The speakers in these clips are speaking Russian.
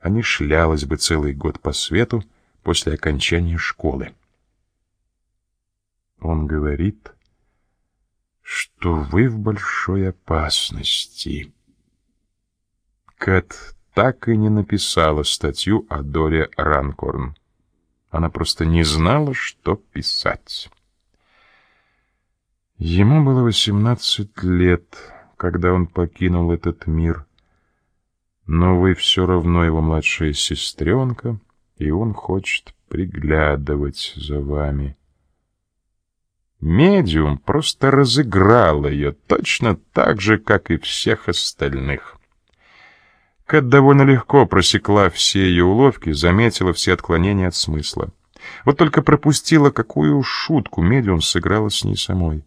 а не шлялась бы целый год по свету после окончания школы. Он говорит, что вы в большой опасности. Кэт так и не написала статью о Доре Ранкорн. Она просто не знала, что писать. Ему было восемнадцать лет, когда он покинул этот мир. Но вы все равно его младшая сестренка, и он хочет приглядывать за вами. Медиум просто разыграл ее точно так же, как и всех остальных. Кэт довольно легко просекла все ее уловки, заметила все отклонения от смысла. Вот только пропустила, какую шутку медиум сыграла с ней самой.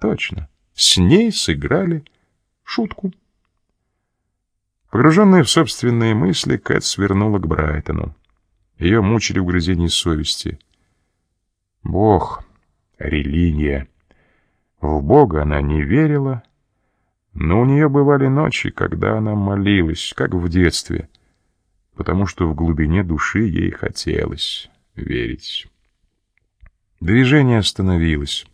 Точно. С ней сыграли шутку. Погруженная в собственные мысли, Кэт свернула к Брайтону. Ее мучили угрызения совести. Бог, религия. В Бога она не верила, но у нее бывали ночи, когда она молилась, как в детстве, потому что в глубине души ей хотелось верить. Движение остановилось.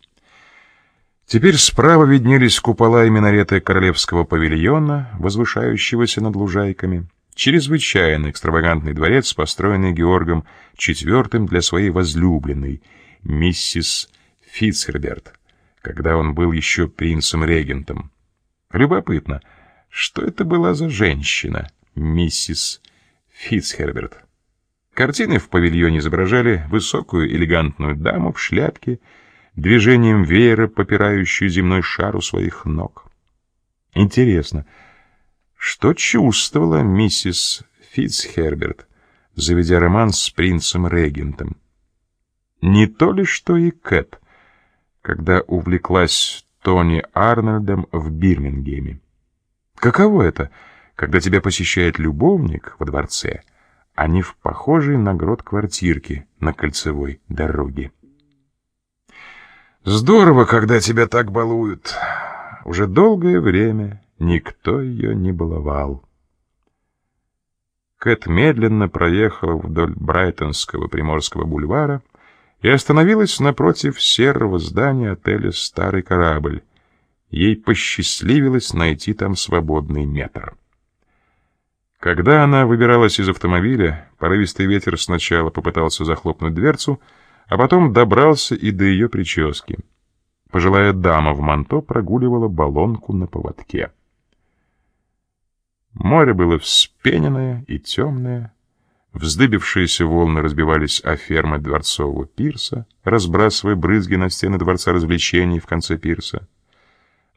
Теперь справа виднелись купола и минареты королевского павильона, возвышающегося над лужайками. Чрезвычайно экстравагантный дворец, построенный Георгом IV для своей возлюбленной, миссис Фитцерберт, когда он был еще принцем-регентом. Любопытно, что это была за женщина, миссис Фитцхерберт? Картины в павильоне изображали высокую элегантную даму в шляпке, движением веера, попирающую земной шар у своих ног. Интересно, что чувствовала миссис Фитцхерберт, заведя роман с принцем-регентом? Не то ли, что и Кэт, когда увлеклась Тони Арнольдом в Бирмингеме? Каково это, когда тебя посещает любовник во дворце, а не в похожей на грот квартирке на кольцевой дороге? Здорово, когда тебя так балуют. Уже долгое время никто ее не баловал. Кэт медленно проехала вдоль Брайтонского Приморского бульвара и остановилась напротив серого здания отеля «Старый корабль». Ей посчастливилось найти там свободный метр. Когда она выбиралась из автомобиля, порывистый ветер сначала попытался захлопнуть дверцу, а потом добрался и до ее прически. Пожилая дама в манто прогуливала баллонку на поводке. Море было вспененное и темное. Вздыбившиеся волны разбивались о фермы дворцового пирса, разбрасывая брызги на стены дворца развлечений в конце пирса.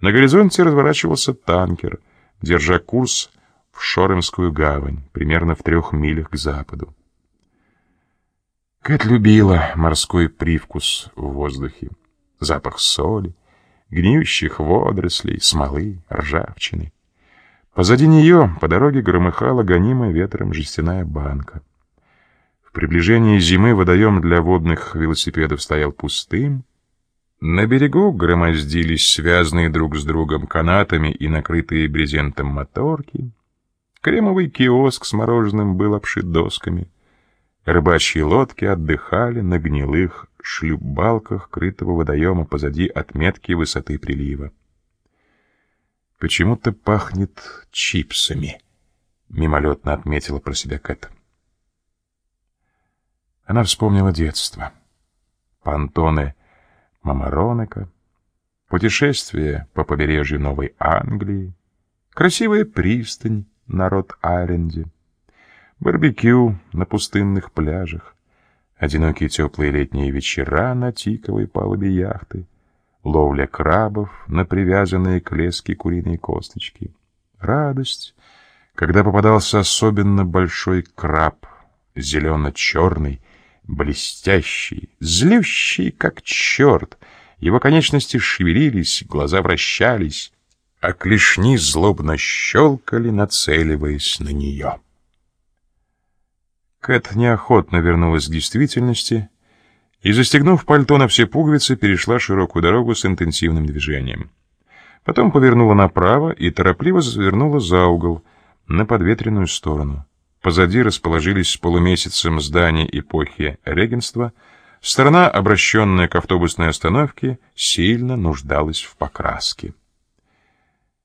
На горизонте разворачивался танкер, держа курс в Шоремскую гавань, примерно в трех милях к западу. Кэт любила морской привкус в воздухе, запах соли, гниющих водорослей, смолы, ржавчины. Позади нее по дороге громыхала гонимая ветром жестяная банка. В приближении зимы водоем для водных велосипедов стоял пустым. На берегу громоздились связанные друг с другом канатами и накрытые брезентом моторки. Кремовый киоск с мороженым был обшит досками — Рыбачьи лодки отдыхали на гнилых шлюпбалках крытого водоема позади отметки высоты прилива. «Почему-то пахнет чипсами», — мимолетно отметила про себя Кэт. Она вспомнила детство. Пантоны Мамаронека, путешествие по побережью Новой Англии, красивая пристань на Рот-Айленде, барбекю на пустынных пляжах, одинокие теплые летние вечера на тиковой палубе яхты, ловля крабов на привязанные к леске куриные косточки, радость, когда попадался особенно большой краб, зелено-черный, блестящий, злющий, как черт, его конечности шевелились, глаза вращались, а клешни злобно щелкали, нацеливаясь на нее. Кэт неохотно вернулась к действительности и, застегнув пальто на все пуговицы, перешла широкую дорогу с интенсивным движением. Потом повернула направо и торопливо завернула за угол, на подветренную сторону. Позади расположились с полумесяцем здания эпохи регенства. Сторона, обращенная к автобусной остановке, сильно нуждалась в покраске.